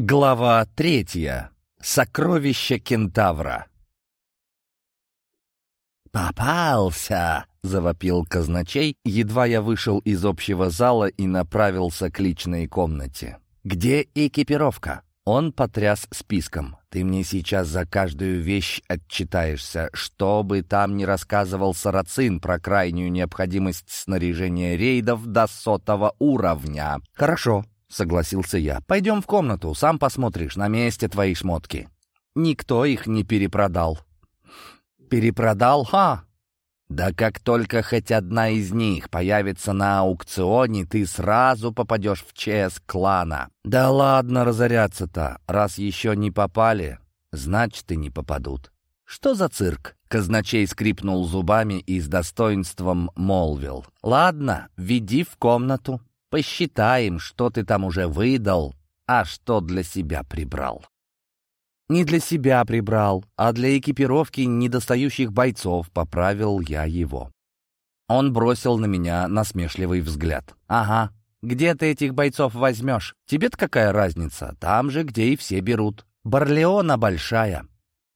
Глава третья. Сокровище кентавра. «Попался!» — завопил казначей, едва я вышел из общего зала и направился к личной комнате. «Где экипировка?» Он потряс списком. «Ты мне сейчас за каждую вещь отчитаешься, что бы там ни рассказывал Сарацин про крайнюю необходимость снаряжения рейдов до сотого уровня». «Хорошо», — согласился я. «Пойдем в комнату, сам посмотришь, на месте твои шмотки». Никто их не перепродал. «Перепродал? Ха!» «Да как только хоть одна из них появится на аукционе, ты сразу попадешь в ЧС клана». «Да ладно разоряться-то, раз еще не попали, значит и не попадут». «Что за цирк?» Казначей скрипнул зубами и с достоинством молвил. «Ладно, веди в комнату». Посчитаем, что ты там уже выдал, а что для себя прибрал. Не для себя прибрал, а для экипировки недостающих бойцов поправил я его. Он бросил на меня насмешливый взгляд. «Ага, где ты этих бойцов возьмешь? Тебе-то какая разница? Там же, где и все берут. Барлеона большая.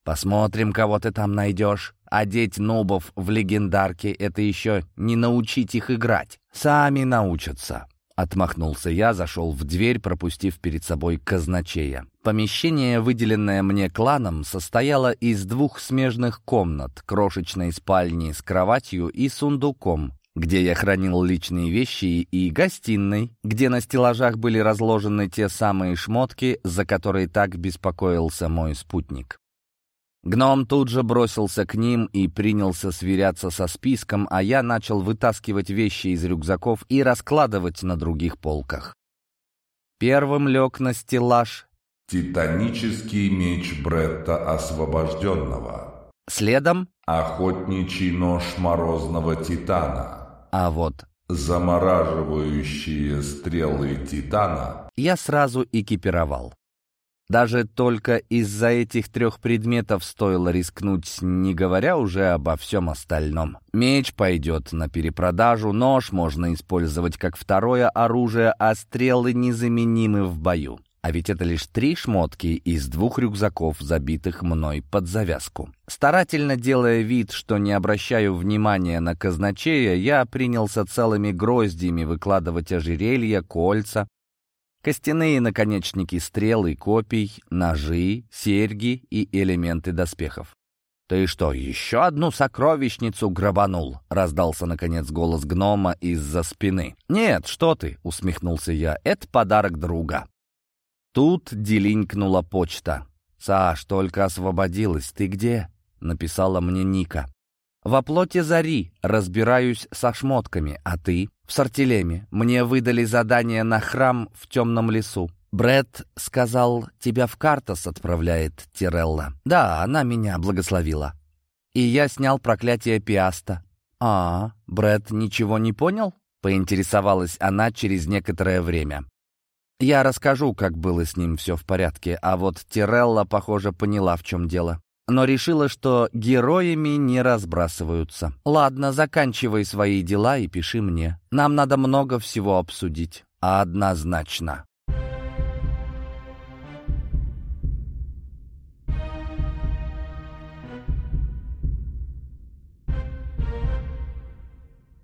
Посмотрим, кого ты там найдешь. Одеть нубов в легендарки — это еще не научить их играть. Сами научатся. Отмахнулся я, зашел в дверь, пропустив перед собой казначея. Помещение, выделенное мне кланом, состояло из двух смежных комнат, крошечной спальни с кроватью и сундуком, где я хранил личные вещи, и гостиной, где на стеллажах были разложены те самые шмотки, за которые так беспокоился мой спутник. Гном тут же бросился к ним и принялся сверяться со списком, а я начал вытаскивать вещи из рюкзаков и раскладывать на других полках. Первым лег на стеллаж «Титанический меч Бретта Освобожденного». Следом «Охотничий нож Морозного Титана». А вот «Замораживающие стрелы Титана». Я сразу экипировал. Даже только из-за этих трех предметов стоило рискнуть, не говоря уже обо всем остальном. Меч пойдет на перепродажу, нож можно использовать как второе оружие, а стрелы незаменимы в бою. А ведь это лишь три шмотки из двух рюкзаков, забитых мной под завязку. Старательно делая вид, что не обращаю внимания на казначея, я принялся целыми гроздьями выкладывать ожерелья, кольца, Костяные наконечники стрел и копий, ножи, серьги и элементы доспехов. «Ты что, еще одну сокровищницу грабанул?» — раздался, наконец, голос гнома из-за спины. «Нет, что ты!» — усмехнулся я. «Это подарок друга». Тут делинкнула почта. «Саш, только освободилась. Ты где?» — написала мне Ника. «В оплоте зари. Разбираюсь со шмотками. А ты?» «В Сартилеме. Мне выдали задание на храм в темном лесу. Бред сказал, тебя в Картас отправляет Тирелла. Да, она меня благословила. И я снял проклятие Пиаста. А, Бред ничего не понял? Поинтересовалась она через некоторое время. Я расскажу, как было с ним все в порядке, а вот Тирелла, похоже, поняла, в чем дело но решила, что героями не разбрасываются. «Ладно, заканчивай свои дела и пиши мне. Нам надо много всего обсудить. Однозначно».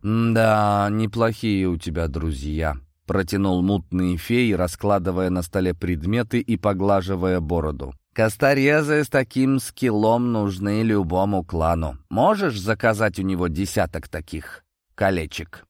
«Да, неплохие у тебя друзья», — протянул мутный фей, раскладывая на столе предметы и поглаживая бороду. Косторезы с таким скиллом нужны любому клану. Можешь заказать у него десяток таких колечек?»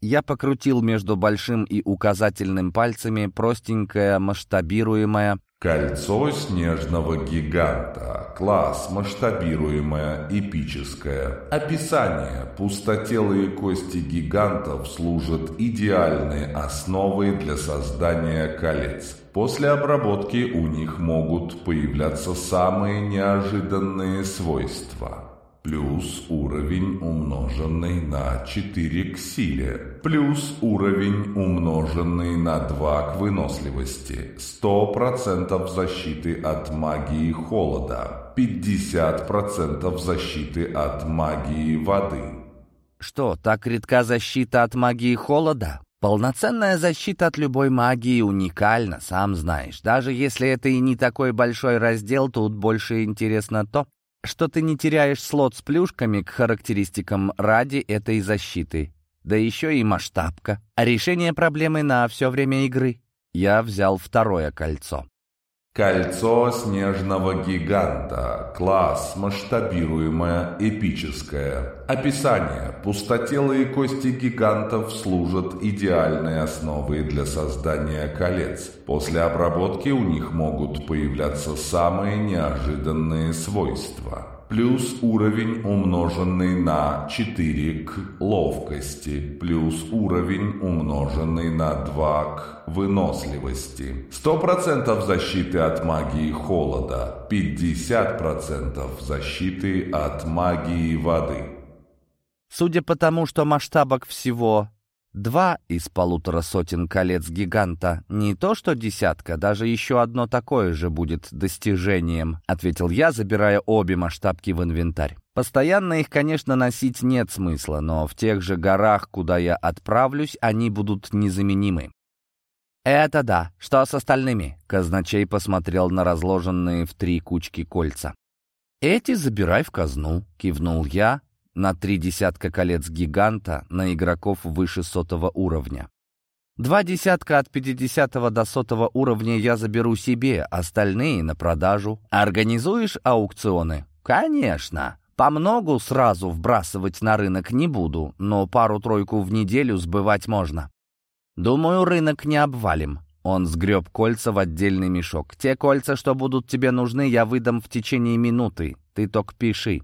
Я покрутил между большим и указательным пальцами простенькое масштабируемое Кольцо снежного гиганта. Класс масштабируемое, эпическое. Описание. Пустотелые кости гигантов служат идеальной основой для создания колец. После обработки у них могут появляться самые неожиданные свойства. Плюс уровень, умноженный на 4 к силе. Плюс уровень, умноженный на 2 к выносливости. 100% защиты от магии холода. 50% защиты от магии воды. Что, так редка защита от магии холода? Полноценная защита от любой магии уникальна, сам знаешь. Даже если это и не такой большой раздел, тут больше интересно то, что ты не теряешь слот с плюшками к характеристикам ради этой защиты. Да еще и масштабка. А решение проблемы на все время игры. Я взял второе кольцо. Кольцо снежного гиганта. Класс. Масштабируемое. Эпическое. Описание. Пустотелые кости гигантов служат идеальной основой для создания колец. После обработки у них могут появляться самые неожиданные свойства плюс уровень, умноженный на 4 к ловкости, плюс уровень, умноженный на 2 к выносливости. 100% защиты от магии холода, 50% защиты от магии воды. Судя по тому, что масштабок всего Два из полутора сотен колец гиганта. Не то что десятка, даже еще одно такое же будет достижением, ответил я, забирая обе масштабки в инвентарь. Постоянно их, конечно, носить нет смысла, но в тех же горах, куда я отправлюсь, они будут незаменимы. «Это да. Что с остальными?» Казначей посмотрел на разложенные в три кучки кольца. «Эти забирай в казну», — кивнул я, на три десятка колец гиганта на игроков выше сотого уровня. Два десятка от 50 до сотого уровня я заберу себе, остальные на продажу. Организуешь аукционы? Конечно. По многу сразу вбрасывать на рынок не буду, но пару-тройку в неделю сбывать можно. Думаю, рынок не обвалим. Он сгреб кольца в отдельный мешок. Те кольца, что будут тебе нужны, я выдам в течение минуты. Ты только пиши.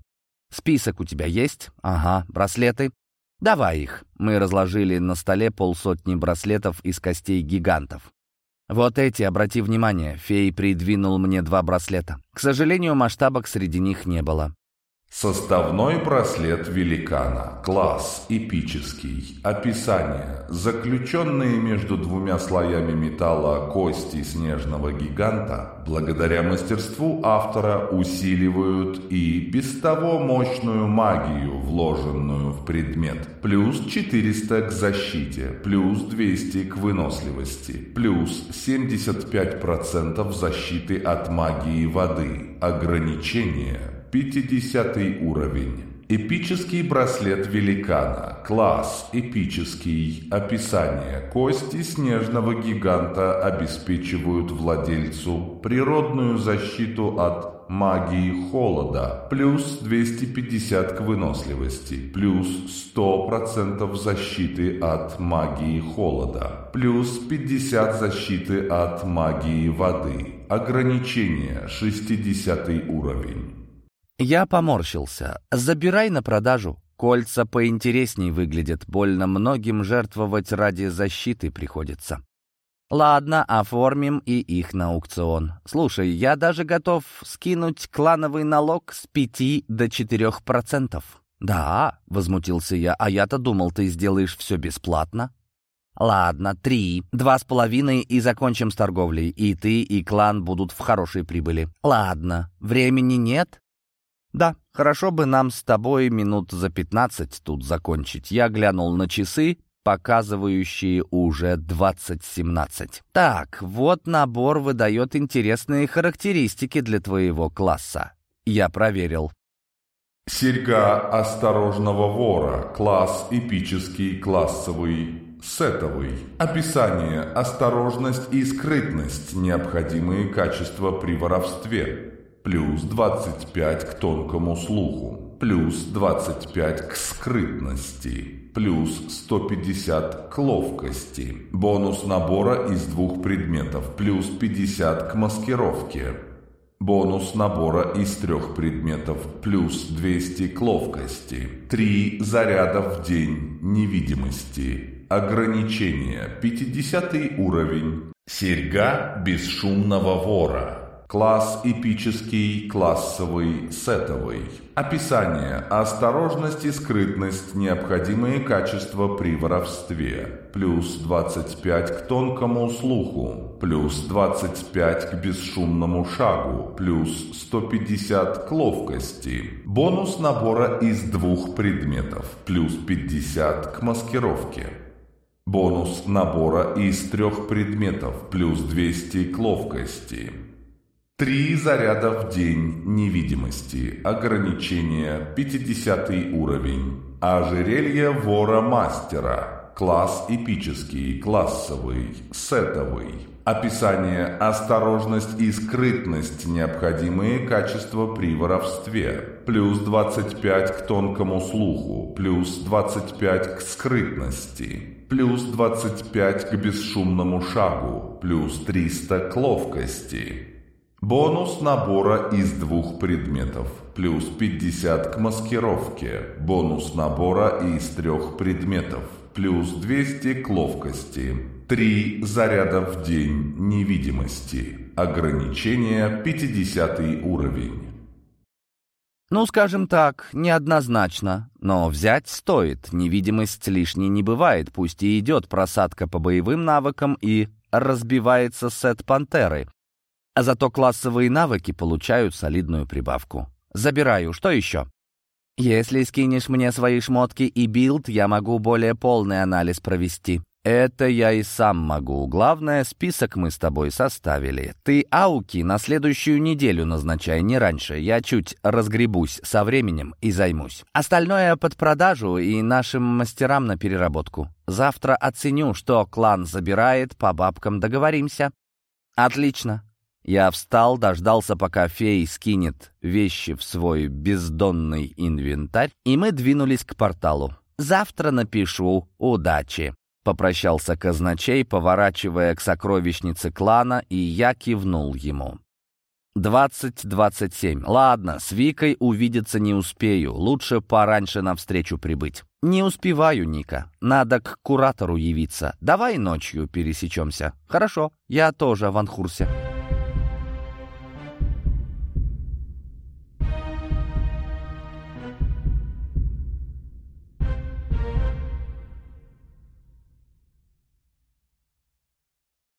Список у тебя есть? Ага. Браслеты? Давай их. Мы разложили на столе полсотни браслетов из костей гигантов. Вот эти, обрати внимание, фей придвинул мне два браслета. К сожалению, масштабок среди них не было. Составной браслет великана. Класс. Эпический. Описание. Заключенные между двумя слоями металла кости снежного гиганта, благодаря мастерству автора, усиливают и без того мощную магию, вложенную в предмет. Плюс 400 к защите, плюс 200 к выносливости, плюс 75% защиты от магии воды. Ограничение 50 уровень. Эпический браслет великана. Класс. Эпический. Описание. Кости снежного гиганта обеспечивают владельцу природную защиту от магии холода. Плюс 250 к выносливости. Плюс 100% защиты от магии холода. Плюс 50 защиты от магии воды. Ограничение. 60 уровень. Я поморщился. «Забирай на продажу. Кольца поинтересней выглядят, больно многим жертвовать ради защиты приходится». «Ладно, оформим и их на аукцион. Слушай, я даже готов скинуть клановый налог с пяти до четырех процентов». «Да», — возмутился я, — «а я-то думал, ты сделаешь все бесплатно». «Ладно, три, два с половиной и закончим с торговлей. И ты, и клан будут в хорошей прибыли». «Ладно, времени нет?» «Да, хорошо бы нам с тобой минут за пятнадцать тут закончить». Я глянул на часы, показывающие уже двадцать семнадцать. «Так, вот набор выдает интересные характеристики для твоего класса». Я проверил. Серьга осторожного вора. Класс эпический, классовый, сетовый. Описание. Осторожность и скрытность. Необходимые качества при воровстве плюс 25 к тонкому слуху, плюс 25 к скрытности, плюс 150 к ловкости. Бонус набора из двух предметов, плюс 50 к маскировке. Бонус набора из трех предметов, плюс 200 к ловкости. Три заряда в день невидимости. Ограничение 50 уровень. Серьга бесшумного вора. Класс эпический, классовый, сетовый. Описание. Осторожность и скрытность – необходимые качества при воровстве. Плюс 25 к тонкому слуху. Плюс 25 к бесшумному шагу. Плюс 150 к ловкости. Бонус набора из двух предметов. Плюс 50 к маскировке. Бонус набора из трех предметов плюс 200 к ловкости. Три заряда в день невидимости. Ограничение 50 уровень. Ожерелье вора-мастера. Класс эпический, классовый, сетовый. Описание «Осторожность и скрытность» – необходимые качества при воровстве. Плюс 25 к тонкому слуху, плюс 25 к скрытности, плюс 25 к бесшумному шагу, плюс 300 к ловкости. Бонус набора из двух предметов. Плюс 50 к маскировке. Бонус набора из трех предметов. Плюс 200 к ловкости. Три заряда в день невидимости. Ограничение 50 уровень. Ну, скажем так, неоднозначно. Но взять стоит. Невидимость лишней не бывает, пусть и идет просадка по боевым навыкам и разбивается сет пантеры. А зато классовые навыки получают солидную прибавку. Забираю. Что еще? Если скинешь мне свои шмотки и билд, я могу более полный анализ провести. Это я и сам могу. Главное, список мы с тобой составили. Ты ауки на следующую неделю назначай, не раньше. Я чуть разгребусь со временем и займусь. Остальное под продажу и нашим мастерам на переработку. Завтра оценю, что клан забирает, по бабкам договоримся. Отлично. Я встал, дождался, пока фей скинет вещи в свой бездонный инвентарь, и мы двинулись к порталу. «Завтра напишу. Удачи!» Попрощался казначей, поворачивая к сокровищнице клана, и я кивнул ему. «Двадцать двадцать семь. Ладно, с Викой увидеться не успею. Лучше пораньше навстречу прибыть». «Не успеваю, Ника. Надо к куратору явиться. Давай ночью пересечемся». «Хорошо, я тоже в Анхурсе».